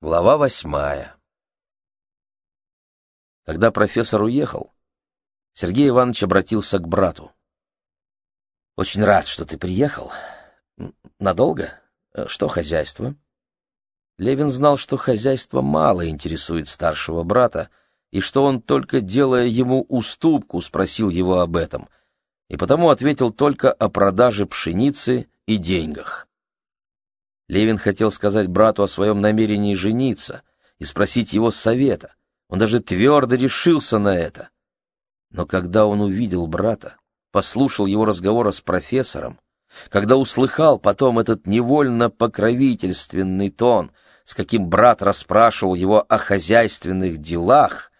Глава восьмая Когда профессор уехал, Сергей Иванович обратился к брату. «Очень рад, что ты приехал. Надолго? Что хозяйство?» Левин знал, что хозяйство мало интересует старшего брата, и что он, только делая ему уступку, спросил его об этом, и потому ответил только о продаже пшеницы и деньгах. Левин хотел сказать брату о своем намерении жениться и спросить его совета. Он даже твердо решился на это. Но когда он увидел брата, послушал его разговора с профессором, когда услыхал потом этот невольно покровительственный тон, с каким брат расспрашивал его о хозяйственных делах,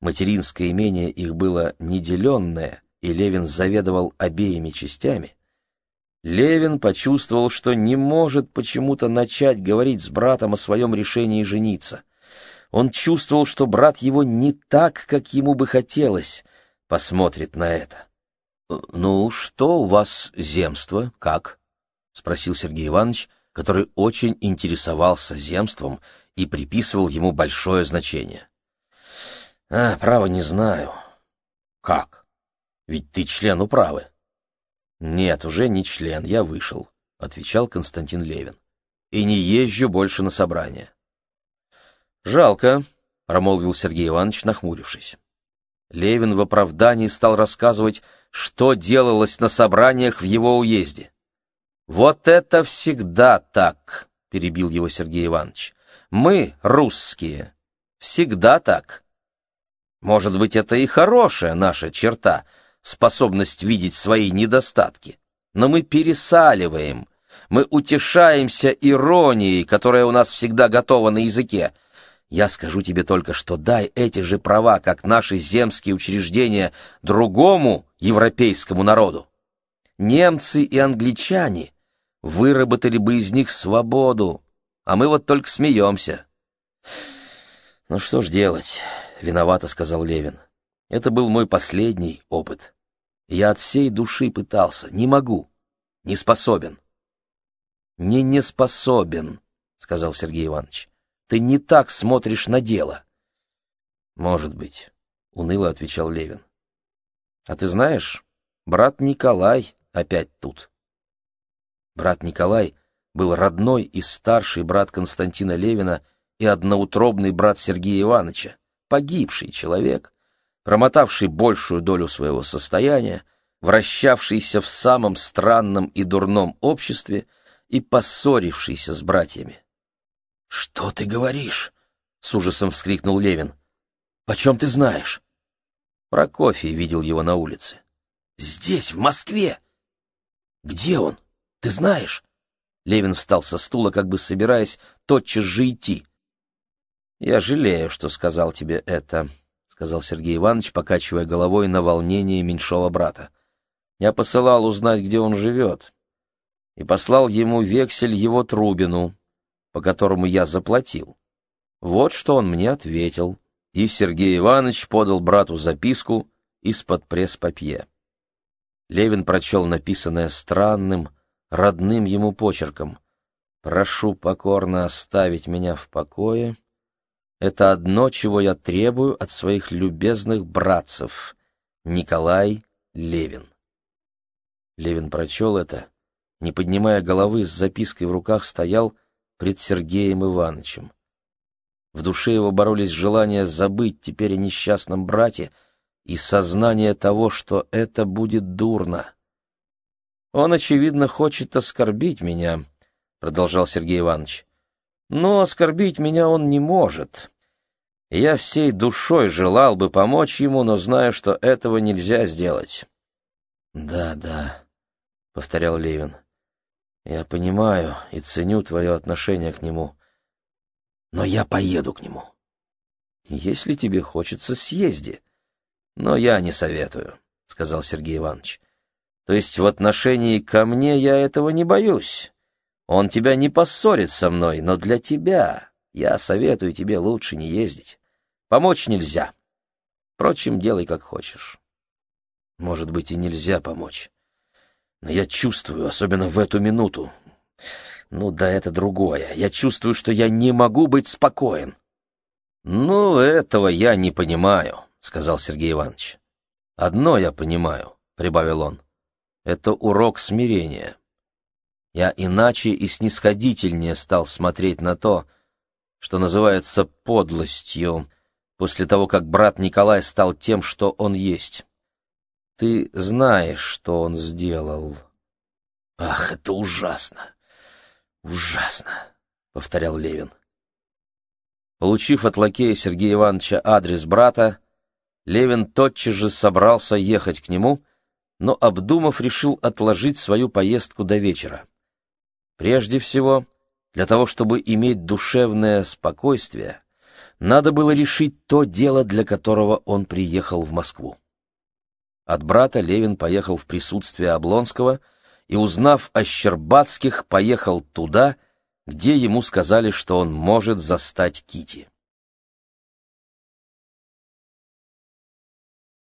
материнское имение их было неделенное, и Левин заведовал обеими частями, Левин почувствовал, что не может почему-то начать говорить с братом о своем решении жениться. Он чувствовал, что брат его не так, как ему бы хотелось, посмотрит на это. «Ну, что у вас земство, как?» — спросил Сергей Иванович, который очень интересовался земством и приписывал ему большое значение. «А, право не знаю». «Как? Ведь ты член управы». «Нет, уже не член, я вышел», — отвечал Константин Левин. «И не езжу больше на собрания». «Жалко», — промолвил Сергей Иванович, нахмурившись. Левин в оправдании стал рассказывать, что делалось на собраниях в его уезде. «Вот это всегда так», — перебил его Сергей Иванович. «Мы, русские, всегда так. Может быть, это и хорошая наша черта — способность видеть свои недостатки. Но мы пересаливаем, мы утешаемся иронией, которая у нас всегда готова на языке. Я скажу тебе только, что дай эти же права, как наши земские учреждения, другому европейскому народу. Немцы и англичане выработали бы из них свободу, а мы вот только смеемся. «Ну что ж делать?» — виновато сказал Левин. Это был мой последний опыт. Я от всей души пытался, не могу, не способен. Не не способен, сказал Сергей Иванович. Ты не так смотришь на дело. Может быть, уныло отвечал Левин. А ты знаешь, брат Николай опять тут. Брат Николай был родной и старший брат Константина Левина и одноутробный брат Сергея Ивановича, погибший человек, промотавший большую долю своего состояния, вращавшийся в самом странном и дурном обществе и поссорившийся с братьями. — Что ты говоришь? — с ужасом вскрикнул Левин. — Почем ты знаешь? Прокофий видел его на улице. — Здесь, в Москве! — Где он? Ты знаешь? Левин встал со стула, как бы собираясь тотчас же идти. — Я жалею, что сказал тебе это, сказал Сергей Иванович, покачивая головой на волнение меньшого брата. «Я посылал узнать, где он живет, и послал ему вексель его Трубину, по которому я заплатил. Вот что он мне ответил». И Сергей Иванович подал брату записку из-под пресс-папье. Левин прочел написанное странным, родным ему почерком. «Прошу покорно оставить меня в покое» Это одно, чего я требую от своих любезных братцев. Николай Левин. Левин прочел это, не поднимая головы, с запиской в руках стоял пред Сергеем Ивановичем. В душе его боролись желания забыть теперь о несчастном брате и сознание того, что это будет дурно. «Он, очевидно, хочет оскорбить меня», — продолжал Сергей Иванович. «Но оскорбить меня он не может. Я всей душой желал бы помочь ему, но знаю, что этого нельзя сделать. «Да, да», — повторял Левин. «Я понимаю и ценю твое отношение к нему, но я поеду к нему. Если тебе хочется, съезди, но я не советую», — сказал Сергей Иванович. «То есть в отношении ко мне я этого не боюсь. Он тебя не поссорит со мной, но для тебя я советую тебе лучше не ездить». Помочь нельзя. Впрочем, делай как хочешь. Может быть, и нельзя помочь. Но я чувствую, особенно в эту минуту, Ну да это другое. Я чувствую, что я не могу быть спокоен. Ну, этого я не понимаю, сказал Сергей Иванович. Одно я понимаю, прибавил он. Это урок смирения. Я иначе и снисходительнее стал смотреть на то, что называется подлостью, после того, как брат Николай стал тем, что он есть. Ты знаешь, что он сделал. Ах, это ужасно! Ужасно! — повторял Левин. Получив от лакея Сергея Ивановича адрес брата, Левин тотчас же собрался ехать к нему, но, обдумав, решил отложить свою поездку до вечера. Прежде всего, для того, чтобы иметь душевное спокойствие, надо было решить то дело, для которого он приехал в Москву. От брата Левин поехал в присутствие Облонского и, узнав о Щербатских, поехал туда, где ему сказали, что он может застать Кити.